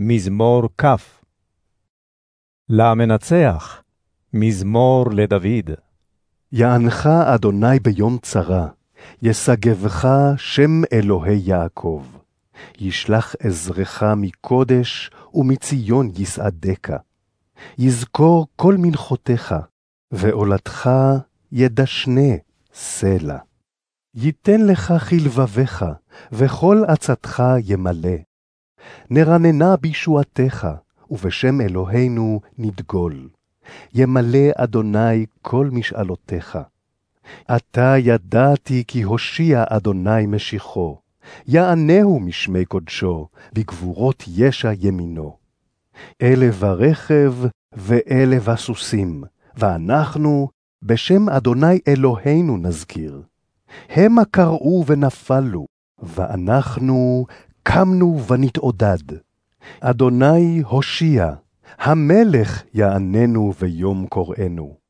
מזמור כ. למנצח, מזמור לדוד. יענך אדוני ביום צרה, ישגבך שם אלוהי יעקב. ישלח עזרך מקודש, ומציון יסעדך. יזכור כל מנחותיך, ועולתך ידשנה סלע. ייתן לך כלבביך, וכל עצתך ימלא. נרננה בישועתך, ובשם אלוהינו נדגול. ימלא אדוני כל משאלותיך. עתה ידעתי כי הושיע אדוני משיחו, יענהו משמי קודשו, בגבורות ישע ימינו. אלה ברכב ואלה בסוסים, ואנחנו בשם אדוני אלוהינו נזכיר. המה קראו ונפלו, ואנחנו קמנו ונתעודד. אדוני הושיע, המלך יעננו ביום קוראנו.